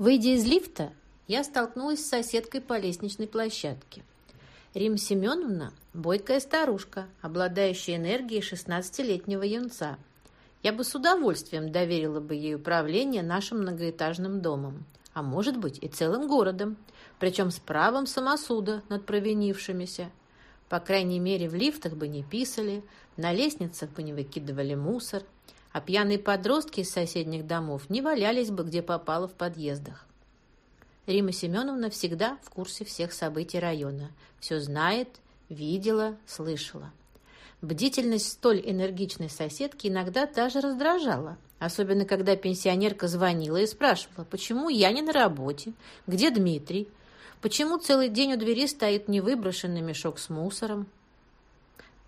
Выйдя из лифта, я столкнулась с соседкой по лестничной площадке. Рим Семеновна – бойкая старушка, обладающая энергией 16-летнего юнца. Я бы с удовольствием доверила бы ей управление нашим многоэтажным домом, а может быть и целым городом, причем с правом самосуда над провинившимися. По крайней мере, в лифтах бы не писали, на лестницах бы не выкидывали мусор, а пьяные подростки из соседних домов не валялись бы, где попало в подъездах. Рима Семеновна всегда в курсе всех событий района. Все знает, видела, слышала. Бдительность столь энергичной соседки иногда даже раздражала. Особенно, когда пенсионерка звонила и спрашивала, почему я не на работе, где Дмитрий, почему целый день у двери стоит невыброшенный мешок с мусором.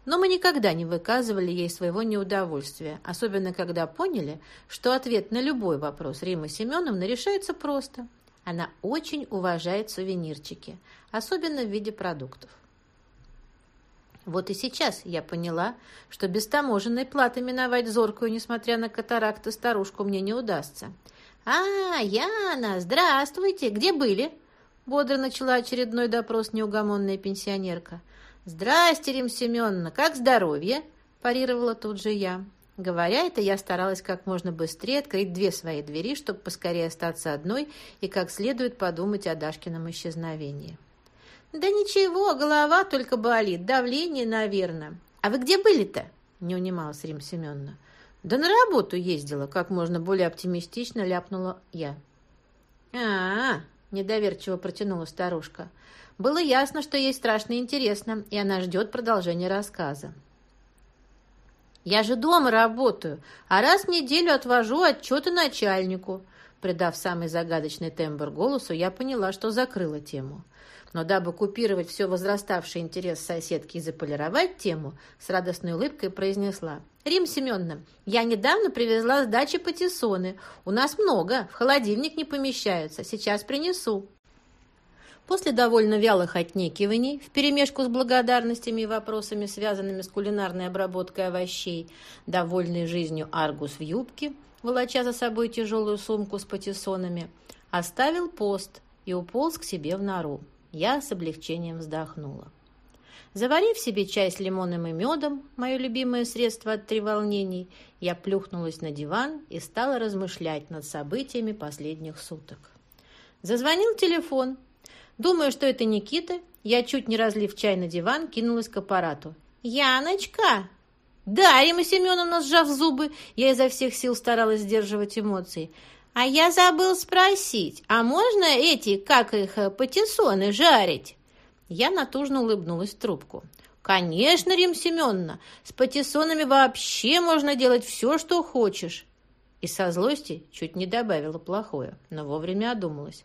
Но мы никогда не выказывали ей своего неудовольствия, особенно когда поняли, что ответ на любой вопрос Римы Семеновны решается просто – она очень уважает сувенирчики, особенно в виде продуктов. Вот и сейчас я поняла, что без таможенной платы миновать зоркую, несмотря на катаракты, старушку мне не удастся. «А, Яна, здравствуйте! Где были?» Бодро начала очередной допрос неугомонная пенсионерка. «Здрасте, Рим Семеновна, как здоровье?» парировала тут же я. Говоря это, я старалась как можно быстрее открыть две свои двери, чтобы поскорее остаться одной и как следует подумать о Дашкином исчезновении. «Да ничего, голова только болит, давление, наверное. А вы где были-то?» – не унималась Рим Семеновна. «Да на работу ездила», – как можно более оптимистично ляпнула я. «А-а-а!» – недоверчиво протянула старушка. Было ясно, что ей страшно интересно, и она ждет продолжения рассказа. Я же дома работаю, а раз в неделю отвожу отчеты начальнику». Придав самый загадочный тембр голосу, я поняла, что закрыла тему. Но дабы купировать все возраставший интерес соседки и заполировать тему, с радостной улыбкой произнесла. «Рим Семеновна, я недавно привезла с дачи патиссоны. У нас много, в холодильник не помещаются. Сейчас принесу». После довольно вялых отнекиваний, вперемешку с благодарностями и вопросами, связанными с кулинарной обработкой овощей, довольный жизнью Аргус в юбке, волоча за собой тяжелую сумку с патиссонами, оставил пост и уполз к себе в нору. Я с облегчением вздохнула. Заварив себе чай с лимоном и медом, мое любимое средство от треволнений, я плюхнулась на диван и стала размышлять над событиями последних суток. Зазвонил телефон, Думая, что это Никита, я, чуть не разлив чай на диван, кинулась к аппарату. «Яночка!» «Да, Рима Семеновна, сжав зубы, я изо всех сил старалась сдерживать эмоции. «А я забыл спросить, а можно эти, как их, патиссоны жарить?» Я натужно улыбнулась в трубку. «Конечно, Рим Семеновна, с патиссонами вообще можно делать все, что хочешь». И со злости чуть не добавила плохое, но вовремя одумалась.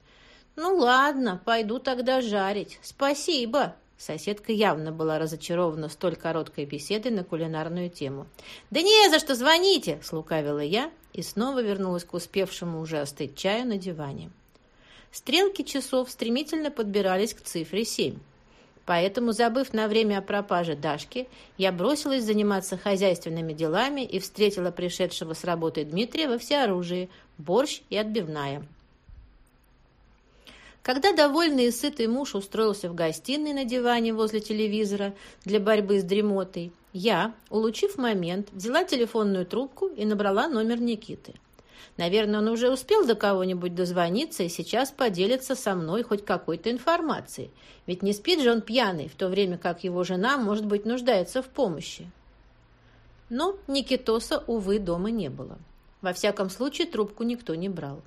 «Ну ладно, пойду тогда жарить. Спасибо!» Соседка явно была разочарована столь короткой беседой на кулинарную тему. «Да не за что, звоните!» – слукавила я и снова вернулась к успевшему уже остыть чаю на диване. Стрелки часов стремительно подбирались к цифре семь. Поэтому, забыв на время о пропаже Дашки, я бросилась заниматься хозяйственными делами и встретила пришедшего с работы Дмитрия во всеоружии, борщ и отбивная. Когда довольный и сытый муж устроился в гостиной на диване возле телевизора для борьбы с дремотой, я, улучив момент, взяла телефонную трубку и набрала номер Никиты. Наверное, он уже успел до кого-нибудь дозвониться и сейчас поделится со мной хоть какой-то информацией. Ведь не спит же он пьяный, в то время как его жена, может быть, нуждается в помощи. Но Никитоса, увы, дома не было. Во всяком случае, трубку никто не брал.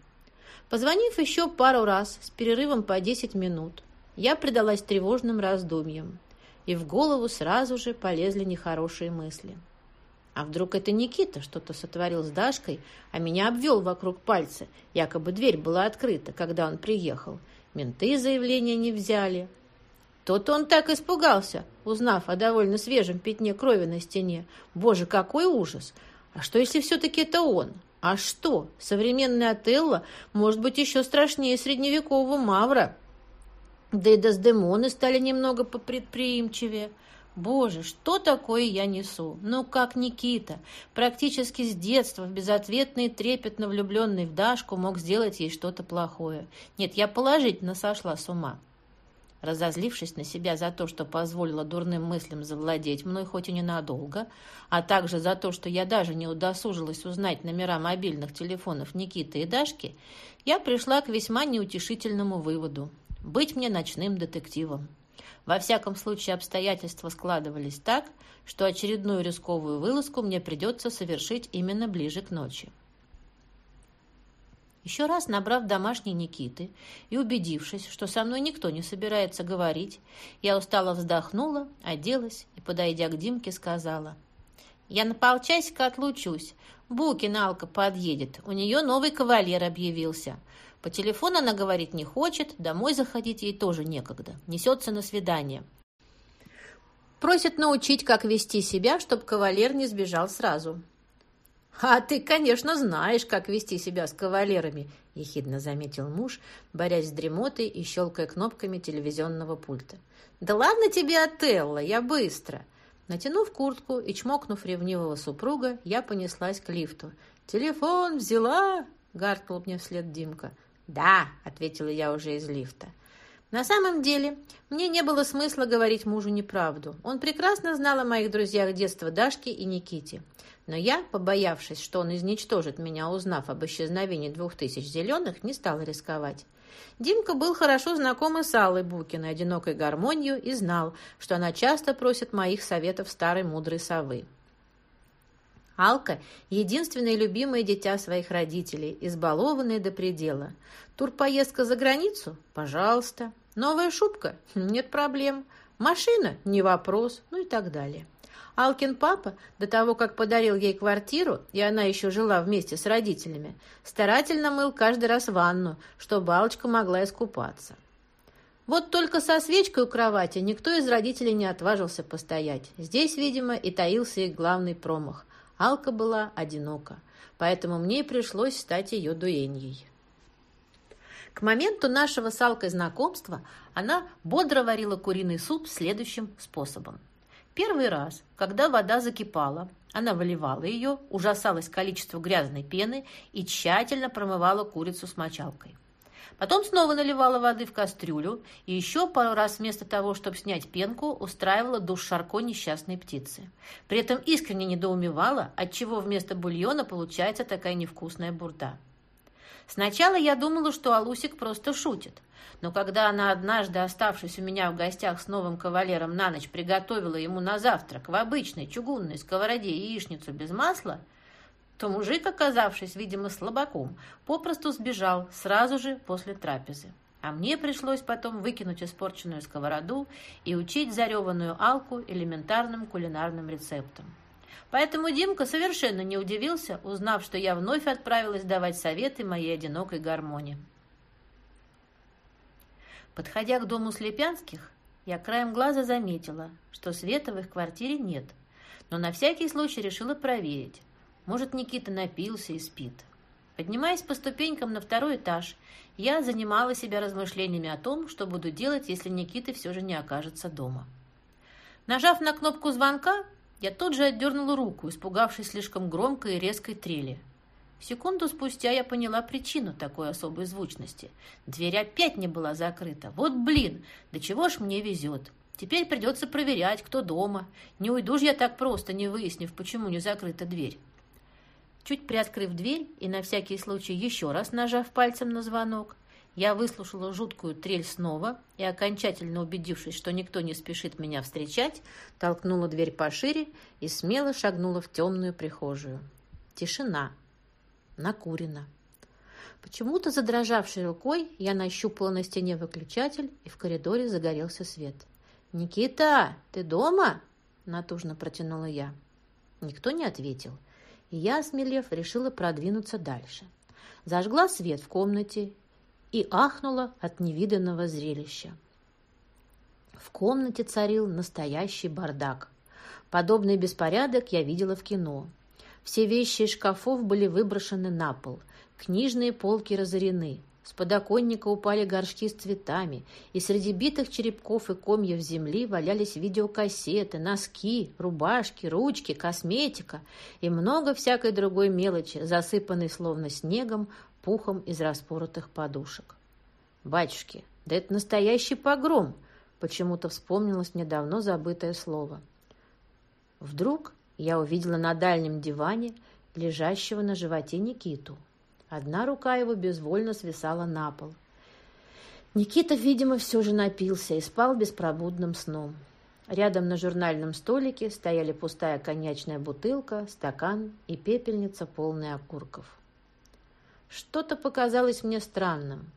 Позвонив еще пару раз с перерывом по 10 минут, я предалась тревожным раздумьям, и в голову сразу же полезли нехорошие мысли. А вдруг это Никита что-то сотворил с Дашкой, а меня обвел вокруг пальца, якобы дверь была открыта, когда он приехал. Менты заявления не взяли. То-то он так испугался, узнав о довольно свежем пятне крови на стене. Боже, какой ужас! А что, если все-таки это он? А что, современный Отелло может быть еще страшнее средневекового Мавра. Да и Дездемоны стали немного попредприимчивее. Боже, что такое я несу? Ну, как Никита, практически с детства, безответный трепетно влюбленный в Дашку, мог сделать ей что-то плохое. Нет, я положительно сошла с ума. Разозлившись на себя за то, что позволила дурным мыслям завладеть мной хоть и ненадолго, а также за то, что я даже не удосужилась узнать номера мобильных телефонов Никиты и Дашки, я пришла к весьма неутешительному выводу – быть мне ночным детективом. Во всяком случае, обстоятельства складывались так, что очередную рисковую вылазку мне придется совершить именно ближе к ночи. Еще раз набрав домашней Никиты и убедившись, что со мной никто не собирается говорить, я устало вздохнула, оделась и, подойдя к Димке, сказала. «Я на полчасика отлучусь. Букина Алка подъедет. У нее новый кавалер объявился. По телефону она говорить не хочет, домой заходить ей тоже некогда. Несется на свидание. Просит научить, как вести себя, чтобы кавалер не сбежал сразу. «А ты, конечно, знаешь, как вести себя с кавалерами», – ехидно заметил муж, борясь с дремотой и щелкая кнопками телевизионного пульта. «Да ладно тебе, Отелло, я быстро!» Натянув куртку и чмокнув ревнивого супруга, я понеслась к лифту. «Телефон взяла!» – гаркнул мне вслед Димка. «Да», – ответила я уже из лифта. На самом деле, мне не было смысла говорить мужу неправду. Он прекрасно знал о моих друзьях детства Дашке и Никите. Но я, побоявшись, что он изничтожит меня, узнав об исчезновении двух тысяч зеленых, не стала рисковать. Димка был хорошо знаком и с Аллой Букиной, одинокой гармонию, и знал, что она часто просит моих советов старой мудрой совы. Алка – единственное любимое дитя своих родителей, избалованное до предела. Турпоездка за границу? Пожалуйста. Новая шубка? Нет проблем. Машина? Не вопрос. Ну и так далее. Алкин папа, до того, как подарил ей квартиру, и она еще жила вместе с родителями, старательно мыл каждый раз ванну, чтобы Алочка могла искупаться. Вот только со свечкой у кровати никто из родителей не отважился постоять. Здесь, видимо, и таился их главный промах. Алка была одинока, поэтому мне и пришлось стать ее дуэньей. К моменту нашего с Алкой знакомства она бодро варила куриный суп следующим способом. Первый раз, когда вода закипала, она выливала ее, ужасалась количеству грязной пены и тщательно промывала курицу с мочалкой. Потом снова наливала воды в кастрюлю и еще пару раз вместо того, чтобы снять пенку, устраивала душ Шарко несчастной птицы. При этом искренне недоумевала, отчего вместо бульона получается такая невкусная бурда. Сначала я думала, что Алусик просто шутит. Но когда она однажды, оставшись у меня в гостях с новым кавалером на ночь, приготовила ему на завтрак в обычной чугунной сковороде яичницу без масла, то мужик, оказавшись, видимо, слабаком, попросту сбежал сразу же после трапезы. А мне пришлось потом выкинуть испорченную сковороду и учить зареванную алку элементарным кулинарным рецептам. Поэтому Димка совершенно не удивился, узнав, что я вновь отправилась давать советы моей одинокой гармонии. Подходя к дому Слепянских, я краем глаза заметила, что света в их квартире нет, но на всякий случай решила проверить. Может, Никита напился и спит. Поднимаясь по ступенькам на второй этаж, я занимала себя размышлениями о том, что буду делать, если Никита все же не окажется дома. Нажав на кнопку звонка, я тут же отдернула руку, испугавшись слишком громкой и резкой трели. Секунду спустя я поняла причину такой особой звучности. Дверь опять не была закрыта. Вот блин, до чего ж мне везет. Теперь придется проверять, кто дома. Не уйду ж я так просто, не выяснив, почему не закрыта дверь. Чуть приоткрыв дверь и на всякий случай еще раз нажав пальцем на звонок, я выслушала жуткую трель снова и, окончательно убедившись, что никто не спешит меня встречать, толкнула дверь пошире и смело шагнула в темную прихожую. Тишина. Накурено. Почему-то задрожавшей рукой я нащупала на стене выключатель, и в коридоре загорелся свет. «Никита, ты дома?» – натужно протянула я. Никто не ответил, я, осмелев, решила продвинуться дальше. Зажгла свет в комнате и ахнула от невиданного зрелища. В комнате царил настоящий бардак. Подобный беспорядок я видела в кино. Все вещи из шкафов были выброшены на пол, книжные полки разорены, С подоконника упали горшки с цветами, и среди битых черепков и комьев земли валялись видеокассеты, носки, рубашки, ручки, косметика и много всякой другой мелочи, засыпанной словно снегом, пухом из распоротых подушек. «Батюшки, да это настоящий погром!» Почему-то вспомнилось мне давно забытое слово. Вдруг я увидела на дальнем диване лежащего на животе Никиту. Одна рука его безвольно свисала на пол. Никита, видимо, все же напился и спал беспробудным сном. Рядом на журнальном столике стояли пустая коньячная бутылка, стакан и пепельница, полная окурков. Что-то показалось мне странным.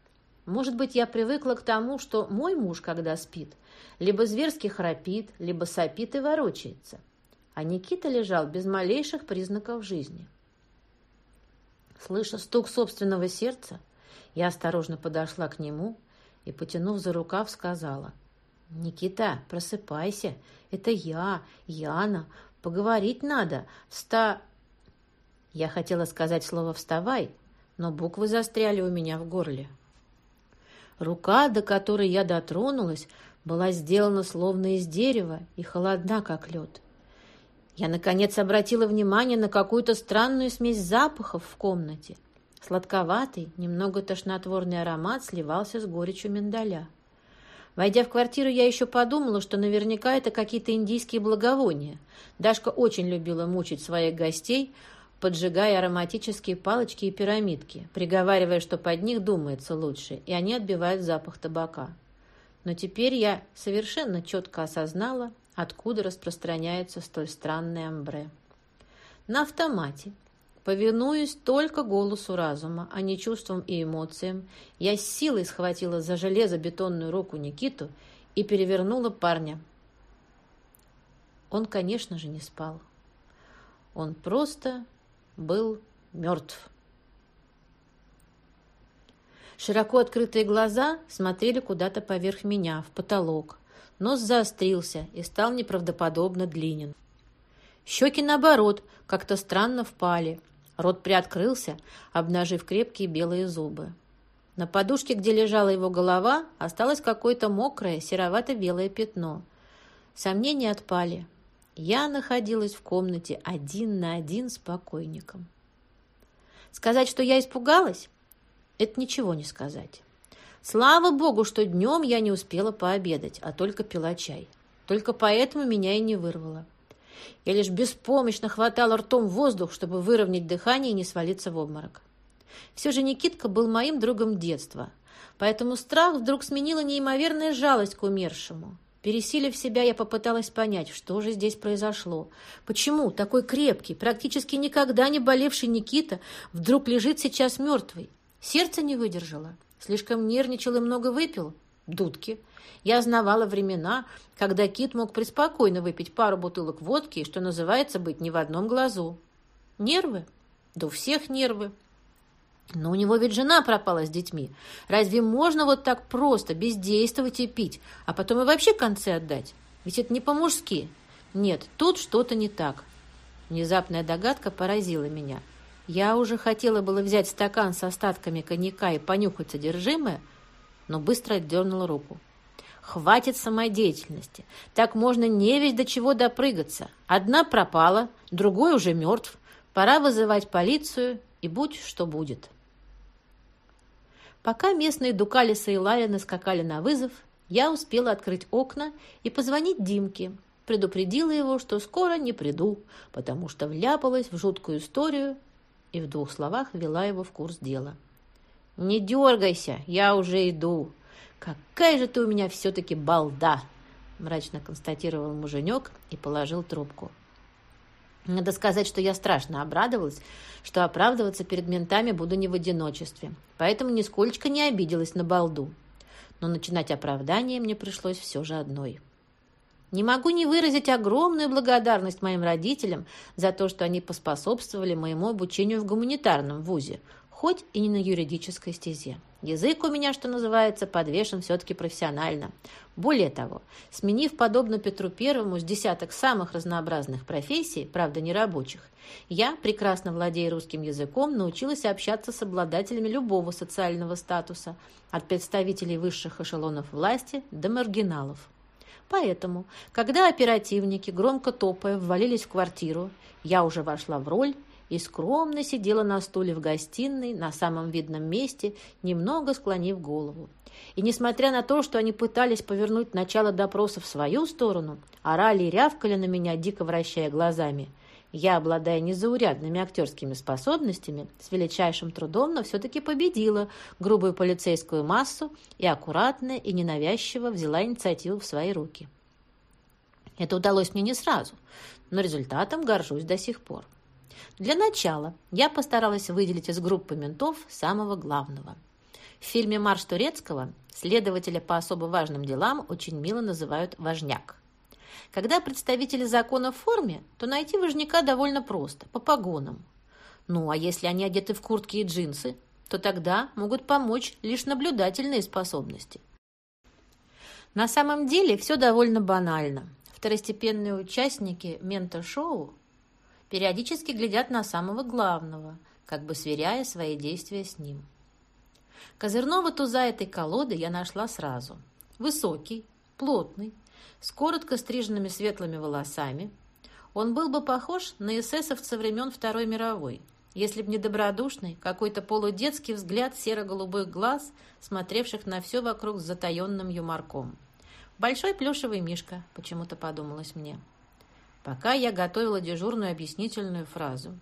Может быть, я привыкла к тому, что мой муж, когда спит, либо зверски храпит, либо сопит и ворочается. А Никита лежал без малейших признаков жизни. Слыша стук собственного сердца, я осторожно подошла к нему и, потянув за рукав, сказала, «Никита, просыпайся, это я, Яна, поговорить надо, вста...» Я хотела сказать слово «вставай», но буквы застряли у меня в горле. Рука, до которой я дотронулась, была сделана словно из дерева и холодна, как лед. Я, наконец, обратила внимание на какую-то странную смесь запахов в комнате. Сладковатый, немного тошнотворный аромат сливался с горечью миндаля. Войдя в квартиру, я еще подумала, что наверняка это какие-то индийские благовония. Дашка очень любила мучить своих гостей, поджигая ароматические палочки и пирамидки, приговаривая, что под них думается лучше, и они отбивают запах табака. Но теперь я совершенно четко осознала, откуда распространяется столь странный амбре. На автомате, повинуясь только голосу разума, а не чувствам и эмоциям, я с силой схватила за железобетонную руку Никиту и перевернула парня. Он, конечно же, не спал. Он просто был мертв. Широко открытые глаза смотрели куда-то поверх меня, в потолок, Нос заострился и стал неправдоподобно длинен. Щеки, наоборот, как-то странно впали. Рот приоткрылся, обнажив крепкие белые зубы. На подушке, где лежала его голова, осталось какое-то мокрое, серовато-белое пятно. Сомнения отпали. Я находилась в комнате один на один с покойником. Сказать, что я испугалась, это ничего не сказать. Слава богу, что днем я не успела пообедать, а только пила чай. Только поэтому меня и не вырвало. Я лишь беспомощно хватала ртом воздух, чтобы выровнять дыхание и не свалиться в обморок. Все же Никитка был моим другом детства, поэтому страх вдруг сменила неимоверная жалость к умершему. Пересилив себя, я попыталась понять, что же здесь произошло. Почему такой крепкий, практически никогда не болевший Никита вдруг лежит сейчас мертвый? Сердце не выдержало. Слишком нервничал и много выпил? Дудки. Я знавала времена, когда Кит мог преспокойно выпить пару бутылок водки что называется, быть не в одном глазу. Нервы? Да у всех нервы. Но у него ведь жена пропала с детьми. Разве можно вот так просто бездействовать и пить, а потом и вообще концы отдать? Ведь это не по-мужски. Нет, тут что-то не так. Внезапная догадка поразила меня – я уже хотела было взять стакан с остатками коньяка и понюхать содержимое, но быстро отдернула руку. Хватит самодеятельности. Так можно не весь до чего допрыгаться. Одна пропала, другой уже мертв. Пора вызывать полицию, и будь что будет. Пока местные Дукалиса и Ларины скакали на вызов, я успела открыть окна и позвонить Димке. Предупредила его, что скоро не приду, потому что вляпалась в жуткую историю и в двух словах вела его в курс дела. «Не дергайся, я уже иду. Какая же ты у меня все-таки балда!» мрачно констатировал муженек и положил трубку. Надо сказать, что я страшно обрадовалась, что оправдываться перед ментами буду не в одиночестве, поэтому нисколько не обиделась на балду. Но начинать оправдание мне пришлось все же одной. Не могу не выразить огромную благодарность моим родителям за то, что они поспособствовали моему обучению в гуманитарном вузе, хоть и не на юридической стезе. Язык у меня, что называется, подвешен все-таки профессионально. Более того, сменив, подобно Петру Первому, с десяток самых разнообразных профессий, правда, не рабочих, я, прекрасно владея русским языком, научилась общаться с обладателями любого социального статуса, от представителей высших эшелонов власти до маргиналов. Поэтому, когда оперативники, громко топая, ввалились в квартиру, я уже вошла в роль и скромно сидела на стуле в гостиной на самом видном месте, немного склонив голову. И несмотря на то, что они пытались повернуть начало допроса в свою сторону, орали и рявкали на меня, дико вращая глазами, я, обладая незаурядными актерскими способностями, с величайшим трудом, но все-таки победила грубую полицейскую массу и аккуратно и ненавязчиво взяла инициативу в свои руки. Это удалось мне не сразу, но результатом горжусь до сих пор. Для начала я постаралась выделить из группы ментов самого главного. В фильме «Марш Турецкого» следователя по особо важным делам очень мило называют «важняк». Когда представители закона в форме, то найти важняка довольно просто, по погонам. Ну, а если они одеты в куртки и джинсы, то тогда могут помочь лишь наблюдательные способности. На самом деле все довольно банально. Второстепенные участники мента-шоу периодически глядят на самого главного, как бы сверяя свои действия с ним. Козырного туза этой колоды я нашла сразу. Высокий, плотный, с коротко стриженными светлыми волосами. Он был бы похож на эсэсовца времен Второй мировой, если б не добродушный, какой-то полудетский взгляд серо-голубых глаз, смотревших на все вокруг с затаенным юморком. «Большой плюшевый мишка», — почему-то подумалось мне. Пока я готовила дежурную объяснительную фразу,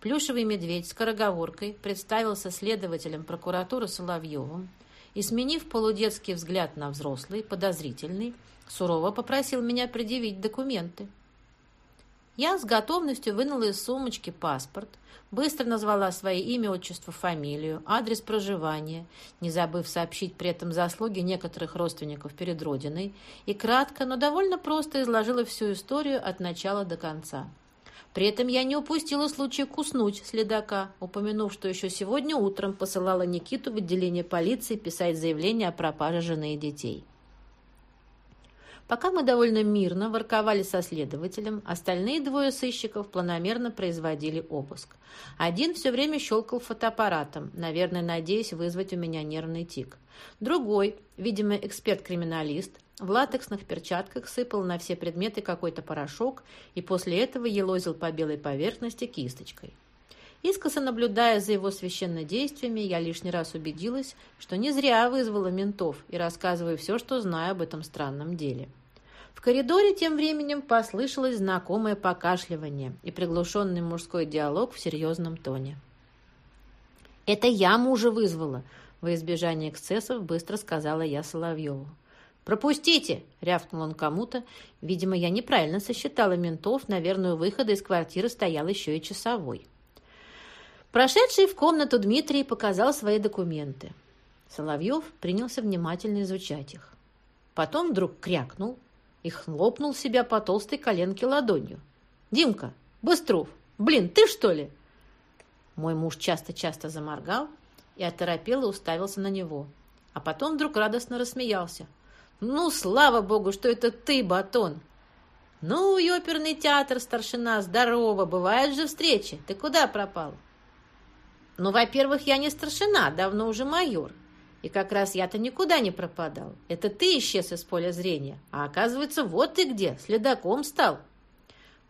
плюшевый медведь с короговоркой представился следователем прокуратуры Соловьевым и, сменив полудетский взгляд на взрослый, подозрительный, сурово попросил меня предъявить документы. Я с готовностью вынула из сумочки паспорт, быстро назвала свое имя, отчество, фамилию, адрес проживания, не забыв сообщить при этом заслуги некоторых родственников перед Родиной, и кратко, но довольно просто изложила всю историю от начала до конца. При этом я не упустила случая куснуть следака, упомянув, что еще сегодня утром посылала Никиту в отделение полиции писать заявление о пропаже жены и детей. Пока мы довольно мирно ворковали со следователем, остальные двое сыщиков планомерно производили обыск. Один все время щелкал фотоаппаратом, наверное, надеясь вызвать у меня нервный тик. Другой, видимо, эксперт-криминалист, в латексных перчатках сыпал на все предметы какой-то порошок и после этого елозил по белой поверхности кисточкой. Искоса наблюдая за его священнодействиями, я лишний раз убедилась, что не зря вызвала ментов и рассказываю все, что знаю об этом странном деле. В коридоре тем временем послышалось знакомое покашливание и приглушенный мужской диалог в серьезном тоне. «Это я мужа вызвала», — во избежание эксцессов быстро сказала я Соловьеву. «Пропустите!» — рявкнул он кому-то. Видимо, я неправильно сосчитала ментов, наверное, у выхода из квартиры стоял еще и часовой. Прошедший в комнату Дмитрий показал свои документы. Соловьев принялся внимательно изучать их. Потом вдруг крякнул и хлопнул себя по толстой коленке ладонью. «Димка! Быстров! Блин, ты что ли?» Мой муж часто-часто заморгал и оторопело уставился на него. А потом вдруг радостно рассмеялся. «Ну, слава богу, что это ты, Батон!» «Ну, и оперный театр, старшина, здорово! Бывают же встречи! Ты куда пропал?» Ну, во-первых, я не старшина, давно уже майор. И как раз я-то никуда не пропадал. Это ты исчез из поля зрения. А оказывается, вот ты где, следаком стал.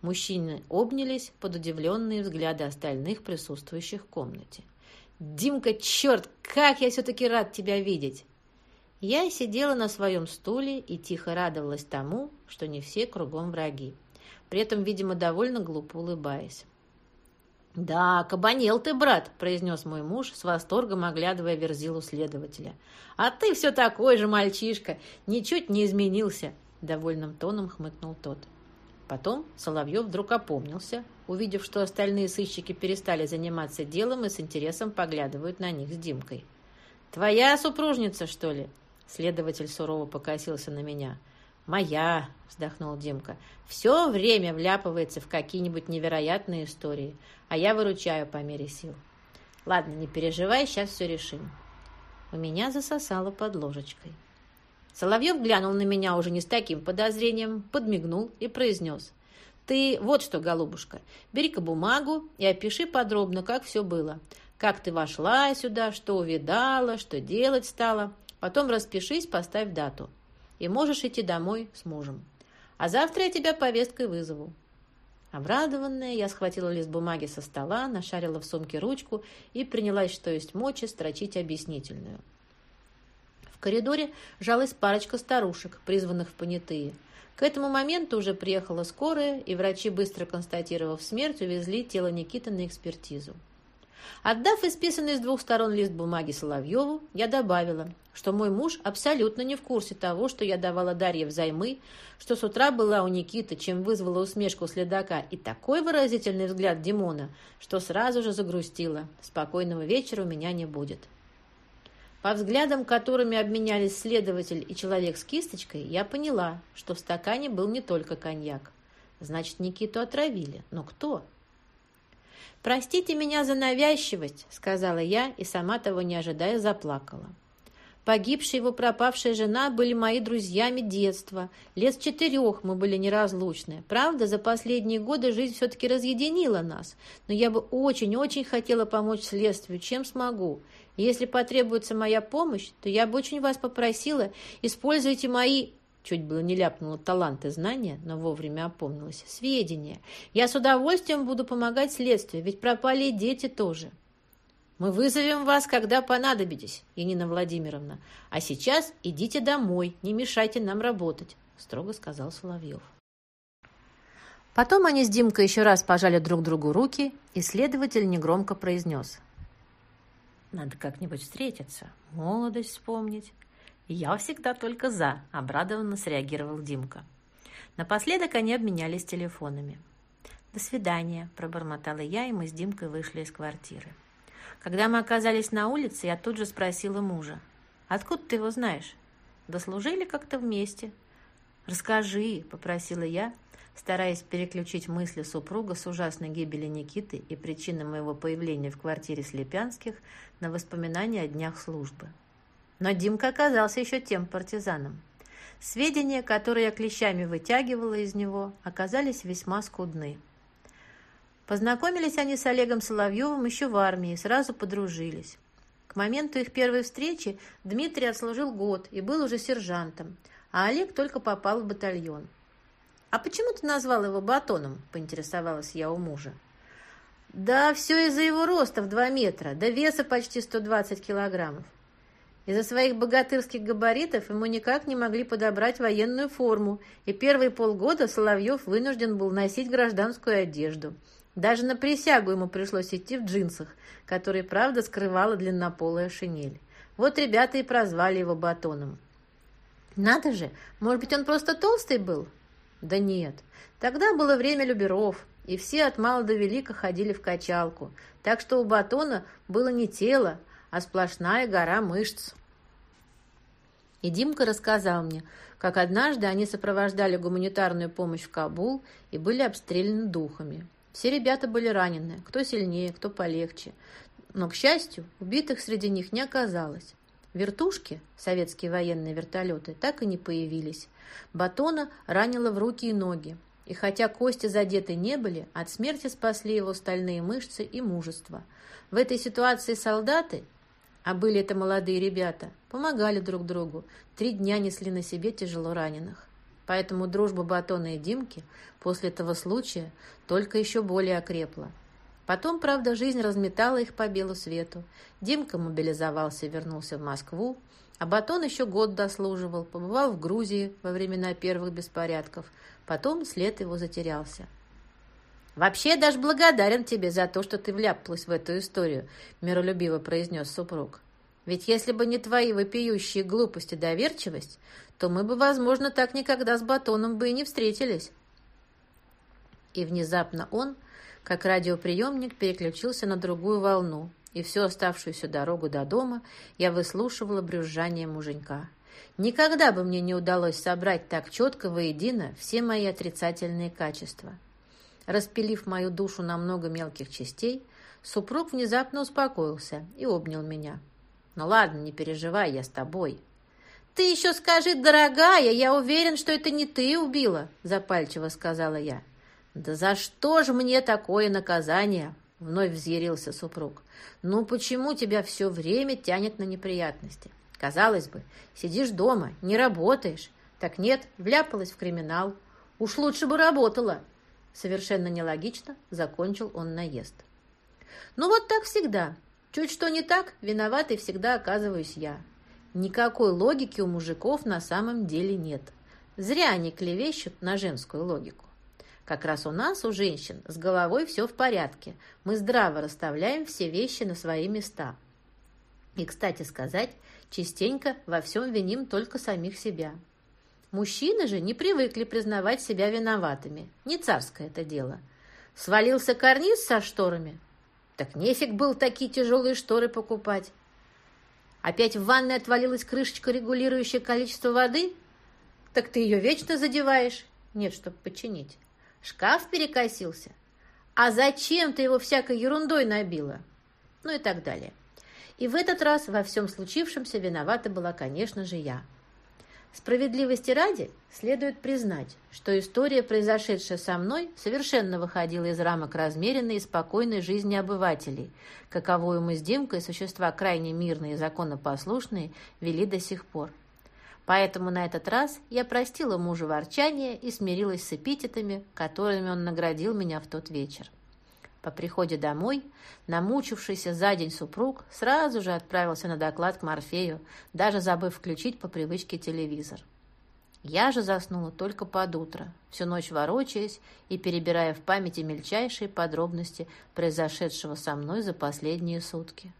Мужчины обнялись под удивленные взгляды остальных присутствующих в комнате. «Димка, черт, как я все-таки рад тебя видеть!» Я сидела на своем стуле и тихо радовалась тому, что не все кругом враги. При этом, видимо, довольно глупо улыбаясь. «Да, кабанел ты, брат», — произнес мой муж, с восторгом оглядывая верзилу следователя. «А ты все такой же мальчишка, ничуть не изменился», — довольным тоном хмыкнул тот. Потом Соловьев вдруг опомнился, увидев, что остальные сыщики перестали заниматься делом и с интересом поглядывают на них с Димкой. «Твоя супружница, что ли?» Следователь сурово покосился на меня — «Моя», — вздохнул Димка, — «все время вляпывается в какие-нибудь невероятные истории, а я выручаю по мере сил». Ладно, не переживай, сейчас все решим. У меня засосало под ложечкой. Соловьев глянул на меня уже не с таким подозрением, подмигнул и произнес. «Ты вот что, голубушка, бери-ка бумагу и опиши подробно, как все было. Как ты вошла сюда, что увидала, что делать стала. Потом распишись, поставь дату. И можешь идти домой с мужем. А завтра я тебя повесткой вызову. Обрадованная, я схватила лист бумаги со стола, нашарила в сумке ручку и принялась, что есть мочи, строчить объяснительную. В коридоре жалась парочка старушек, призванных в понятые. К этому моменту уже приехала скорая, и врачи, быстро констатировав смерть, увезли тело Никиты на экспертизу. Отдав исписанный с двух сторон лист бумаги Соловьеву, я добавила, что мой муж абсолютно не в курсе того, что я давала Дарье взаймы, что с утра была у Никиты, чем вызвала усмешку следака и такой выразительный взгляд Димона, что сразу же загрустила. Спокойного вечера у меня не будет. По взглядам, которыми обменялись следователь и человек с кисточкой, я поняла, что в стакане был не только коньяк. Значит, Никиту отравили. Но кто? «Простите меня за навязчивость», — сказала я и, сама того не ожидая, заплакала. Погибшая его пропавшая жена были мои друзьями детства. Лет четырех мы были неразлучны. Правда, за последние годы жизнь все-таки разъединила нас. Но я бы очень-очень хотела помочь следствию, чем смогу. если потребуется моя помощь, то я бы очень вас попросила, используйте мои Чуть было не ляпнула таланты знания, но вовремя опомнилась. Сведения. Я с удовольствием буду помогать следствию, ведь пропали и дети тоже. Мы вызовем вас, когда понадобитесь, Енина Владимировна. А сейчас идите домой, не мешайте нам работать, строго сказал Соловьев. Потом они с Димкой еще раз пожали друг другу руки, и следователь негромко произнес. «Надо как-нибудь встретиться, молодость вспомнить». «Я всегда только за», – обрадованно среагировал Димка. Напоследок они обменялись телефонами. «До свидания», – пробормотала я, и мы с Димкой вышли из квартиры. Когда мы оказались на улице, я тут же спросила мужа. «Откуда ты его знаешь?» «Дослужили как-то вместе». «Расскажи», – попросила я, стараясь переключить мысли супруга с ужасной гибели Никиты и причины моего появления в квартире Слепянских на воспоминания о днях службы. Но Димка оказался еще тем партизаном. Сведения, которые я клещами вытягивала из него, оказались весьма скудны. Познакомились они с Олегом Соловьевым еще в армии и сразу подружились. К моменту их первой встречи Дмитрий отслужил год и был уже сержантом, а Олег только попал в батальон. «А почему ты назвал его Батоном?» – поинтересовалась я у мужа. «Да все из-за его роста в два метра, да веса почти 120 килограммов. Из-за своих богатырских габаритов ему никак не могли подобрать военную форму, и первые полгода Соловьев вынужден был носить гражданскую одежду. Даже на присягу ему пришлось идти в джинсах, которые, правда, скрывала длиннополая шинель. Вот ребята и прозвали его Батоном. Надо же, может быть, он просто толстый был? Да нет. Тогда было время люберов, и все от мала до велика ходили в качалку, так что у Батона было не тело, а сплошная гора мышц. И Димка рассказал мне, как однажды они сопровождали гуманитарную помощь в Кабул и были обстреляны духами. Все ребята были ранены, кто сильнее, кто полегче. Но, к счастью, убитых среди них не оказалось. Вертушки, советские военные вертолеты, так и не появились. Батона ранило в руки и ноги. И хотя кости задеты не были, от смерти спасли его стальные мышцы и мужество. В этой ситуации солдаты а были это молодые ребята, помогали друг другу, три дня несли на себе тяжело раненых. Поэтому дружба Батона и Димки после этого случая только еще более окрепла. Потом, правда, жизнь разметала их по белу свету. Димка мобилизовался и вернулся в Москву, а Батон еще год дослуживал, побывал в Грузии во времена первых беспорядков. Потом след его затерялся. «Вообще я даже благодарен тебе за то, что ты вляпалась в эту историю», — миролюбиво произнес супруг. «Ведь если бы не твои вопиющие глупости и доверчивость, то мы бы, возможно, так никогда с Батоном бы и не встретились». И внезапно он, как радиоприемник, переключился на другую волну, и всю оставшуюся дорогу до дома я выслушивала брюзжание муженька. Никогда бы мне не удалось собрать так четко воедино все мои отрицательные качества. Распилив мою душу на много мелких частей, Супруг внезапно успокоился и обнял меня. «Ну ладно, не переживай, я с тобой». «Ты еще скажи, дорогая, я уверен, что это не ты убила», запальчиво сказала я. «Да за что же мне такое наказание?» Вновь взъярился супруг. «Ну почему тебя все время тянет на неприятности? Казалось бы, сидишь дома, не работаешь. Так нет, вляпалась в криминал. Уж лучше бы работала». Совершенно нелогично закончил он наезд. «Ну вот так всегда. Чуть что не так, виноватой всегда оказываюсь я. Никакой логики у мужиков на самом деле нет. Зря они клевещут на женскую логику. Как раз у нас, у женщин, с головой все в порядке. Мы здраво расставляем все вещи на свои места. И, кстати сказать, частенько во всем виним только самих себя. Мужчины же не привыкли признавать себя виноватыми. Не царское это дело. Свалился карниз со шторами? Так нефиг был такие тяжелые шторы покупать. Опять в ванной отвалилась крышечка, регулирующая количество воды? Так ты ее вечно задеваешь. Нет, чтобы починить. Шкаф перекосился. А зачем ты его всякой ерундой набила? Ну и так далее. И в этот раз во всем случившемся виновата была, конечно же, я. Справедливости ради следует признать, что история, произошедшая со мной, совершенно выходила из рамок размеренной и спокойной жизни обывателей, каковую мы с Димкой, существа крайне мирные и законопослушные, вели до сих пор. Поэтому на этот раз я простила мужу ворчание и смирилась с эпитетами, которыми он наградил меня в тот вечер. По приходе домой, намучившийся за день супруг сразу же отправился на доклад к Морфею, даже забыв включить по привычке телевизор. Я же заснула только под утро, всю ночь ворочаясь и перебирая в памяти мельчайшие подробности произошедшего со мной за последние сутки.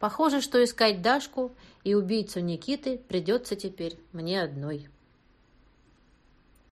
Похоже, что искать Дашку и убийцу Никиты придется теперь мне одной.